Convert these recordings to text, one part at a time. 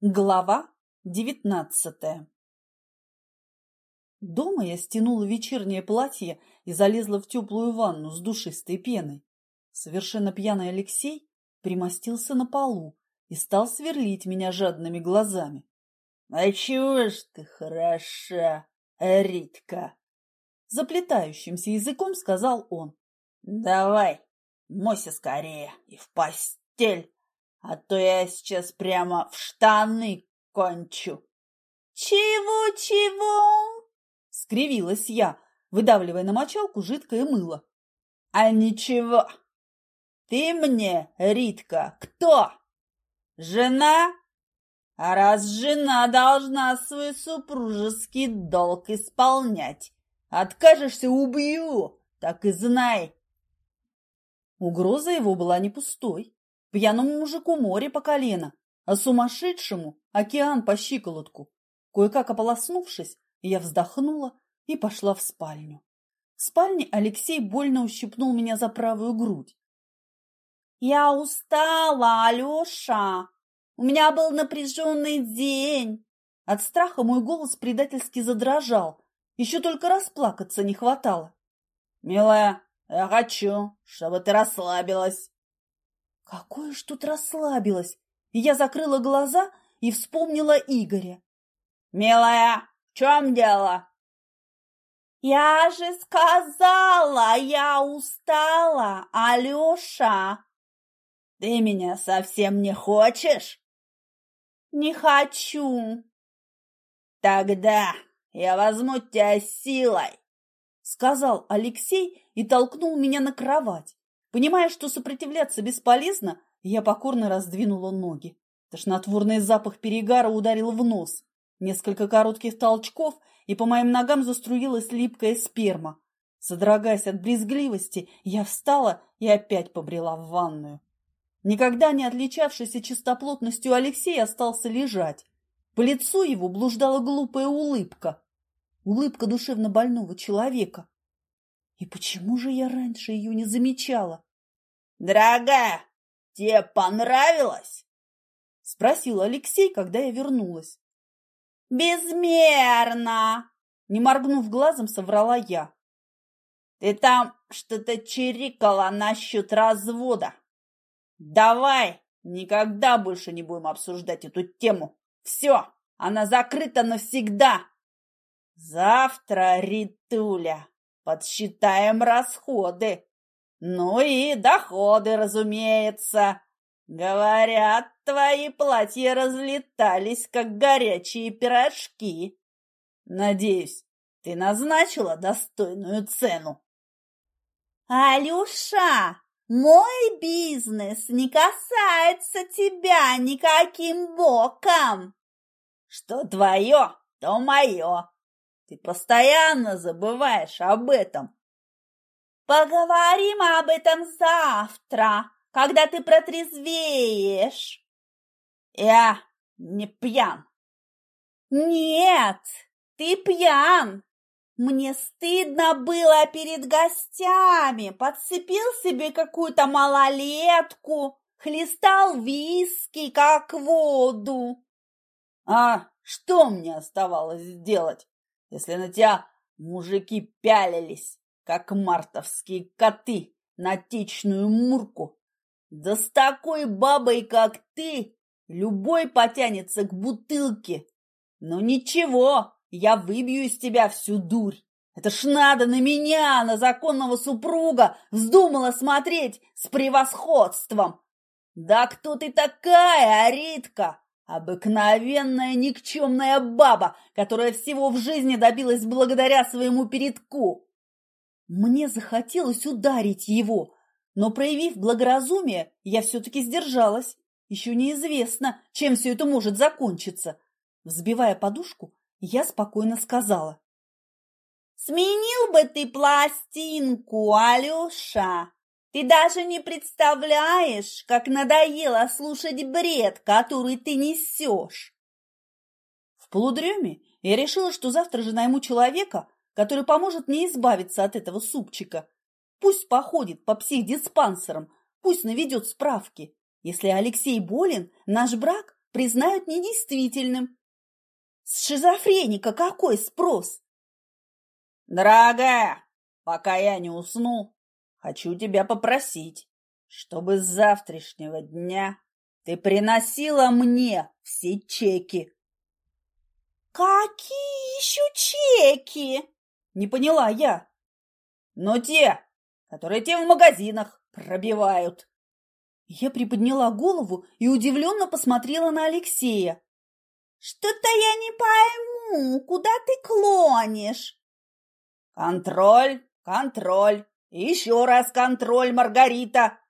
Глава девятнадцатая Дома я стянула вечернее платье и залезла в теплую ванну с душистой пеной. Совершенно пьяный Алексей примостился на полу и стал сверлить меня жадными глазами. — А чего ж ты хороша, Ритка? Заплетающимся языком сказал он. — Давай, мойся скорее и в постель а то я сейчас прямо в штаны кончу. «Чего-чего?» — скривилась я, выдавливая на мочалку жидкое мыло. «А ничего. Ты мне, Ритка, кто? Жена? А раз жена должна свой супружеский долг исполнять, откажешься — убью, так и знай». Угроза его была не пустой. Пьяному мужику море по колено, а сумасшедшему океан по щиколотку. Кое-как ополоснувшись, я вздохнула и пошла в спальню. В спальне Алексей больно ущипнул меня за правую грудь. «Я устала, Алеша! У меня был напряженный день!» От страха мой голос предательски задрожал. Еще только расплакаться не хватало. «Милая, я хочу, чтобы ты расслабилась!» Какое ж тут расслабилась! я закрыла глаза и вспомнила Игоря. «Милая, в чем дело?» «Я же сказала, я устала, Алеша!» «Ты меня совсем не хочешь?» «Не хочу!» «Тогда я возьму тебя силой!» Сказал Алексей и толкнул меня на кровать. Понимая, что сопротивляться бесполезно, я покорно раздвинула ноги. Тошнотворный запах перегара ударил в нос. Несколько коротких толчков, и по моим ногам заструилась липкая сперма. Содрогаясь от брезгливости, я встала и опять побрела в ванную. Никогда не отличавшийся чистоплотностью Алексей остался лежать. По лицу его блуждала глупая улыбка. Улыбка душевно больного человека. И почему же я раньше ее не замечала? — Дорогая, тебе понравилось? — спросил Алексей, когда я вернулась. — Безмерно! — не моргнув глазом, соврала я. — Ты там что-то чирикала насчет развода. Давай, никогда больше не будем обсуждать эту тему. Все, она закрыта навсегда. Завтра, Ритуля, подсчитаем расходы. Ну и доходы, разумеется. Говорят, твои платья разлетались, как горячие пирожки. Надеюсь, ты назначила достойную цену. Алюша, мой бизнес не касается тебя никаким боком. Что твое, то мое. Ты постоянно забываешь об этом. Поговорим об этом завтра, когда ты протрезвеешь. Я не пьян. Нет, ты пьян. Мне стыдно было перед гостями. Подцепил себе какую-то малолетку, хлестал виски, как воду. А что мне оставалось сделать? если на тебя мужики пялились, как мартовские коты на течную мурку. Да с такой бабой, как ты, любой потянется к бутылке. Но ничего, я выбью из тебя всю дурь. Это ж надо на меня, на законного супруга, вздумала смотреть с превосходством. Да кто ты такая, Аритка? Обыкновенная никчемная баба, которая всего в жизни добилась благодаря своему передку. Мне захотелось ударить его, но, проявив благоразумие, я все-таки сдержалась. Еще неизвестно, чем все это может закончиться. Взбивая подушку, я спокойно сказала. «Сменил бы ты пластинку, Алеша!» Ты даже не представляешь, как надоело слушать бред, который ты несешь. В полудреме я решила, что завтра же найму человека, который поможет мне избавиться от этого супчика. Пусть походит по психдиспансерам, пусть наведет справки. Если Алексей болен, наш брак признают недействительным. С шизофреника какой спрос? Дорогая, пока я не усну, хочу тебя попросить, чтобы с завтрашнего дня ты приносила мне все чеки. Какие еще чеки? Не поняла я. Ну, те, которые те в магазинах пробивают. Я приподняла голову и удивленно посмотрела на Алексея. Что-то я не пойму, куда ты клонишь? Контроль, контроль, еще раз контроль, Маргарита.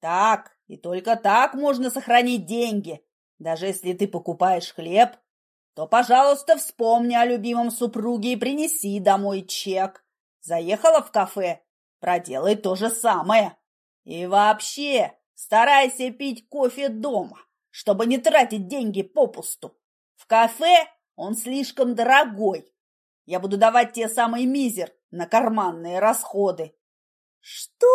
Так, и только так можно сохранить деньги. Даже если ты покупаешь хлеб, то, пожалуйста, вспомни о любимом супруге и принеси домой чек. Заехала в кафе, проделай то же самое. И вообще, старайся пить кофе дома, чтобы не тратить деньги попусту. В кафе он слишком дорогой. Я буду давать тебе самый мизер на карманные расходы. Что?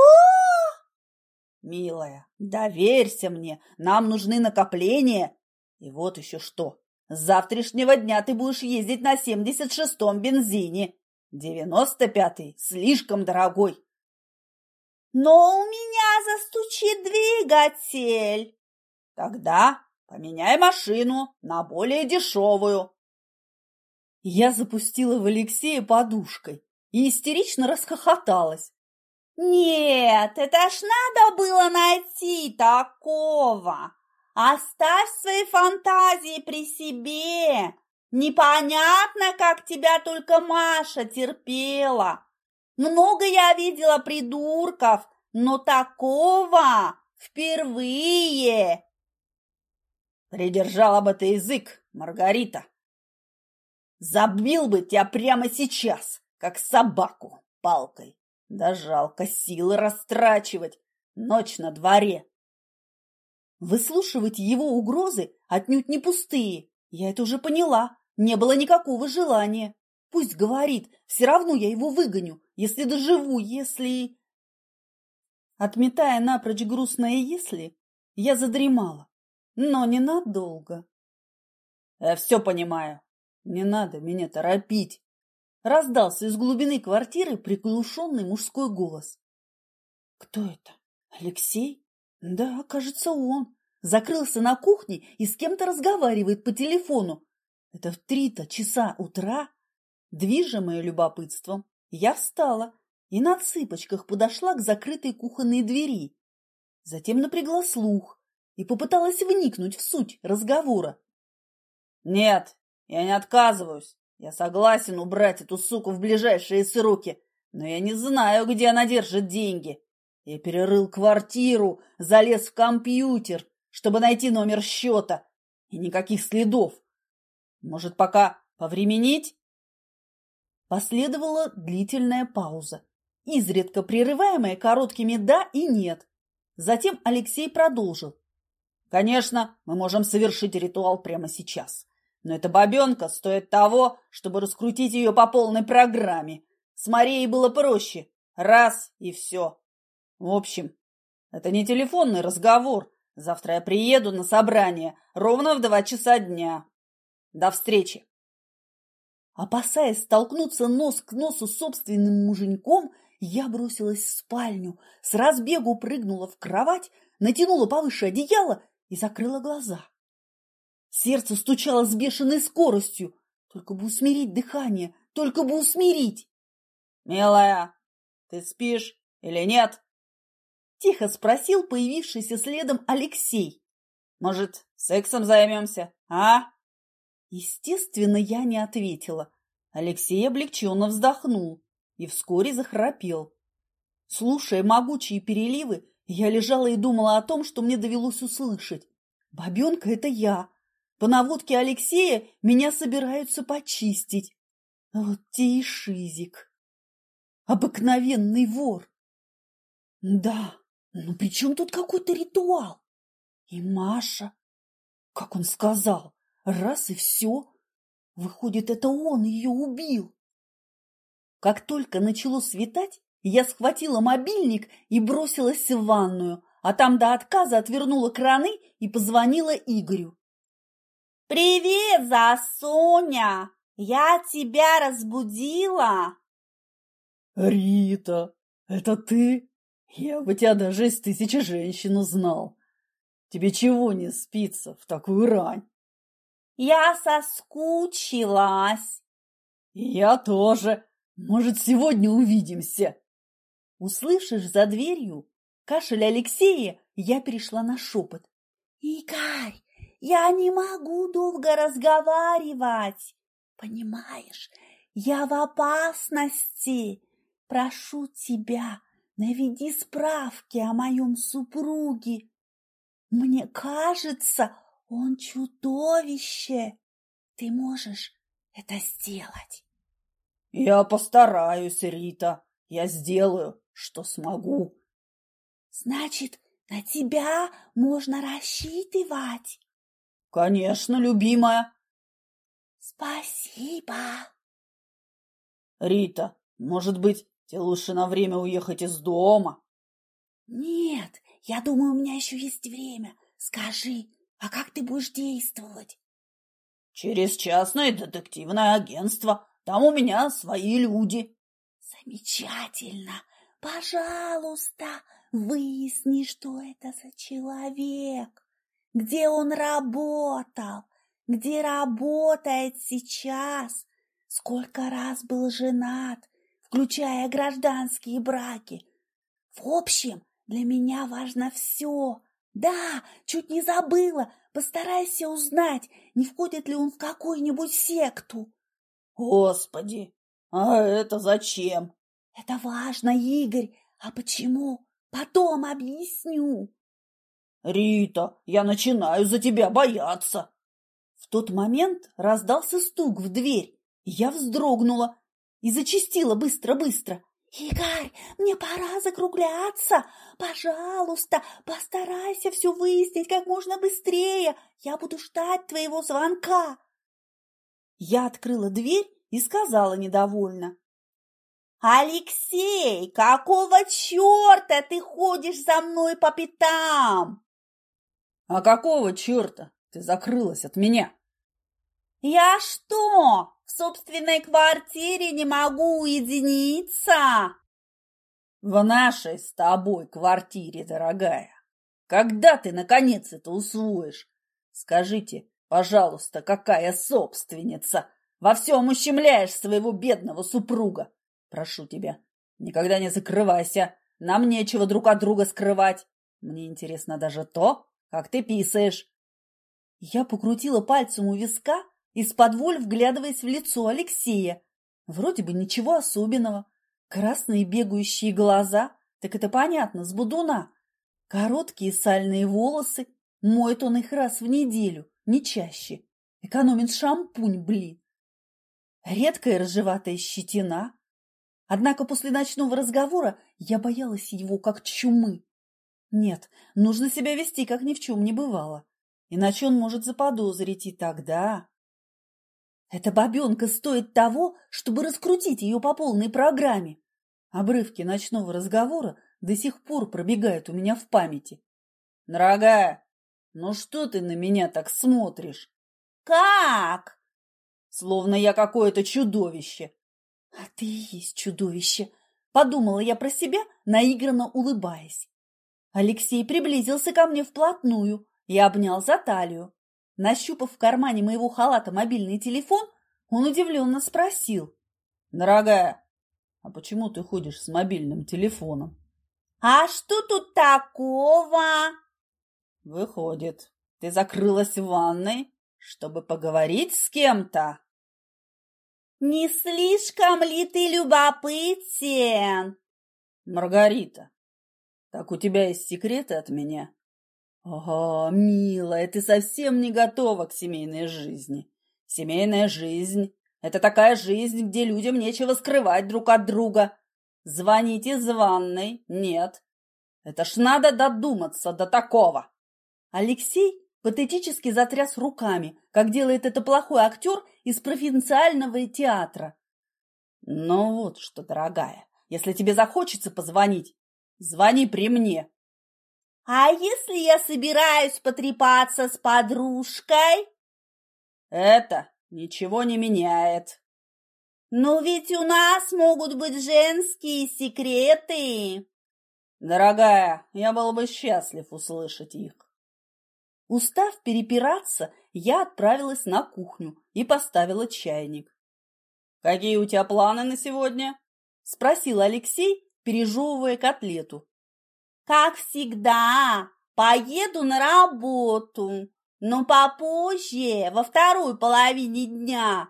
Милая, доверься мне, нам нужны накопления. И вот еще что. С завтрашнего дня ты будешь ездить на 76-м бензине. 95-й слишком дорогой. Но у меня застучит двигатель. Тогда поменяй машину на более дешевую. Я запустила в Алексея подушкой и истерично расхохоталась. Нет, это ж надо было найти такого. Оставь свои фантазии при себе. Непонятно, как тебя только Маша терпела. Много я видела придурков, но такого впервые. Придержала бы ты язык, Маргарита. Забил бы тебя прямо сейчас, как собаку, палкой. Да жалко силы растрачивать. Ночь на дворе. Выслушивать его угрозы отнюдь не пустые. Я это уже поняла. Не было никакого желания. Пусть говорит, все равно я его выгоню, если доживу, если... Отметая напрочь грустное «если», я задремала, но ненадолго. Я все понимаю. Не надо меня торопить. Раздался из глубины квартиры приглушенный мужской голос. Кто это? Алексей? Да, кажется, он. Закрылся на кухне и с кем-то разговаривает по телефону. Это в три-то часа утра. Движимая любопытством, я встала и на цыпочках подошла к закрытой кухонной двери. Затем напрягла слух и попыталась вникнуть в суть разговора. «Нет, я не отказываюсь. Я согласен убрать эту суку в ближайшие сроки, но я не знаю, где она держит деньги. Я перерыл квартиру, залез в компьютер, чтобы найти номер счета, и никаких следов. Может, пока повременить? Последовала длительная пауза, изредка прерываемая короткими «да» и «нет». Затем Алексей продолжил. «Конечно, мы можем совершить ритуал прямо сейчас. Но эта бабенка стоит того, чтобы раскрутить ее по полной программе. С Марией было проще. Раз и все. В общем, это не телефонный разговор. Завтра я приеду на собрание ровно в два часа дня. До встречи. Опасаясь столкнуться нос к носу с собственным муженьком, я бросилась в спальню, с разбегу прыгнула в кровать, натянула повыше одеяло и закрыла глаза. Сердце стучало с бешеной скоростью. Только бы усмирить дыхание, только бы усмирить. «Милая, ты спишь или нет?» Тихо спросил появившийся следом Алексей. «Может, сексом займемся, а?» Естественно, я не ответила. Алексей облегченно вздохнул и вскоре захрапел. Слушая могучие переливы, я лежала и думала о том, что мне довелось услышать. Бабенка — это я. По наводке Алексея меня собираются почистить. Вот те и шизик. Обыкновенный вор. Да, но при чем тут какой-то ритуал? И Маша, как он сказал, раз и все. Выходит, это он ее убил. Как только начало светать, я схватила мобильник и бросилась в ванную, а там до отказа отвернула краны и позвонила Игорю. Привет, Засуня! Я тебя разбудила? Рита, это ты? Я бы тебя даже из тысячи женщин узнал. Тебе чего не спится в такую рань? Я соскучилась. Я тоже. Может, сегодня увидимся? Услышишь за дверью кашель Алексея, я перешла на шепот. Игорь, я не могу долго разговаривать. Понимаешь, я в опасности. Прошу тебя, наведи справки о моем супруге. Мне кажется, он чудовище. Ты можешь это сделать. Я постараюсь, Рита. Я сделаю, что смогу. Значит, на тебя можно рассчитывать. Конечно, любимая. Спасибо. Рита, может быть, тебе лучше на время уехать из дома? Нет, я думаю, у меня еще есть время. Скажи, а как ты будешь действовать? Через частное детективное агентство. Там у меня свои люди. Замечательно. Пожалуйста, выясни, что это за человек, где он работал, где работает сейчас, сколько раз был женат, включая гражданские браки. В общем, для меня важно все. Да, чуть не забыла. Постарайся узнать, не входит ли он в какую-нибудь секту. Господи, а это зачем? Это важно, Игорь. А почему? Потом объясню. Рита, я начинаю за тебя бояться. В тот момент раздался стук в дверь. Я вздрогнула и зачистила быстро-быстро. «Игорь, мне пора закругляться. Пожалуйста, постарайся все выяснить как можно быстрее. Я буду ждать твоего звонка». Я открыла дверь и сказала недовольно. «Алексей, какого черта ты ходишь за мной по пятам?» «А какого черта ты закрылась от меня?» «Я что, в собственной квартире не могу уединиться?» «В нашей с тобой квартире, дорогая. Когда ты, наконец, это усвоишь? Скажите, пожалуйста, какая собственница? Во всем ущемляешь своего бедного супруга. Прошу тебя, никогда не закрывайся. Нам нечего друг от друга скрывать. Мне интересно даже то, как ты писаешь». Я покрутила пальцем у виска, из-под воль вглядываясь в лицо Алексея. Вроде бы ничего особенного. Красные бегающие глаза, так это понятно, с будуна. Короткие сальные волосы, моет он их раз в неделю, не чаще. Экономит шампунь, блин. Редкая рыжеватая щетина. Однако после ночного разговора я боялась его как чумы. Нет, нужно себя вести, как ни в чем не бывало. Иначе он может заподозрить, и тогда... Эта бабенка стоит того, чтобы раскрутить ее по полной программе. Обрывки ночного разговора до сих пор пробегают у меня в памяти. Дорогая, ну что ты на меня так смотришь? Как? Словно я какое-то чудовище. А ты и есть чудовище, подумала я про себя, наигранно улыбаясь. Алексей приблизился ко мне вплотную и обнял за талию. Нащупав в кармане моего халата мобильный телефон, он удивленно спросил. «Дорогая, а почему ты ходишь с мобильным телефоном?» «А что тут такого?» «Выходит, ты закрылась в ванной, чтобы поговорить с кем-то?» «Не слишком ли ты любопытен?» «Маргарита, так у тебя есть секреты от меня?» «Ага, милая, ты совсем не готова к семейной жизни. Семейная жизнь — это такая жизнь, где людям нечего скрывать друг от друга. Звонить из ванной — нет. Это ж надо додуматься до такого!» Алексей патетически затряс руками, как делает это плохой актер из провинциального театра. «Ну вот что, дорогая, если тебе захочется позвонить, звони при мне, а если я собираюсь потрепаться с подружкой? Это ничего не меняет. Но ведь у нас могут быть женские секреты. Дорогая, я был бы счастлив услышать их. Устав перепираться, я отправилась на кухню и поставила чайник. «Какие у тебя планы на сегодня?» – спросил Алексей, пережевывая котлету. «Как всегда, поеду на работу, но попозже, во второй половине дня.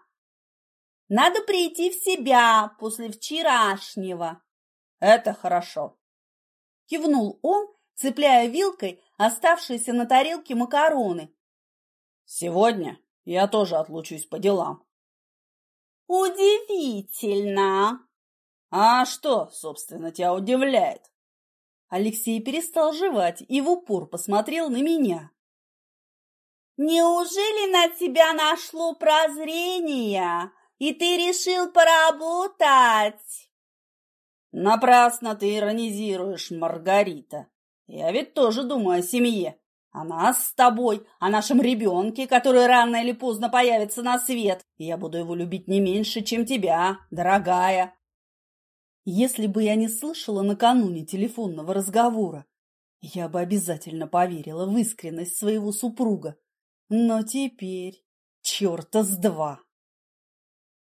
Надо прийти в себя после вчерашнего». «Это хорошо», – кивнул он, цепляя вилкой оставшиеся на тарелке макароны. «Сегодня я тоже отлучусь по делам». «Удивительно!» «А что, собственно, тебя удивляет?» Алексей перестал жевать и в упор посмотрел на меня. «Неужели на тебя нашло прозрение, и ты решил поработать?» «Напрасно ты иронизируешь, Маргарита. Я ведь тоже думаю о семье, о нас с тобой, о нашем ребенке, который рано или поздно появится на свет. Я буду его любить не меньше, чем тебя, дорогая. Если бы я не слышала накануне телефонного разговора, я бы обязательно поверила в искренность своего супруга. Но теперь черта с два.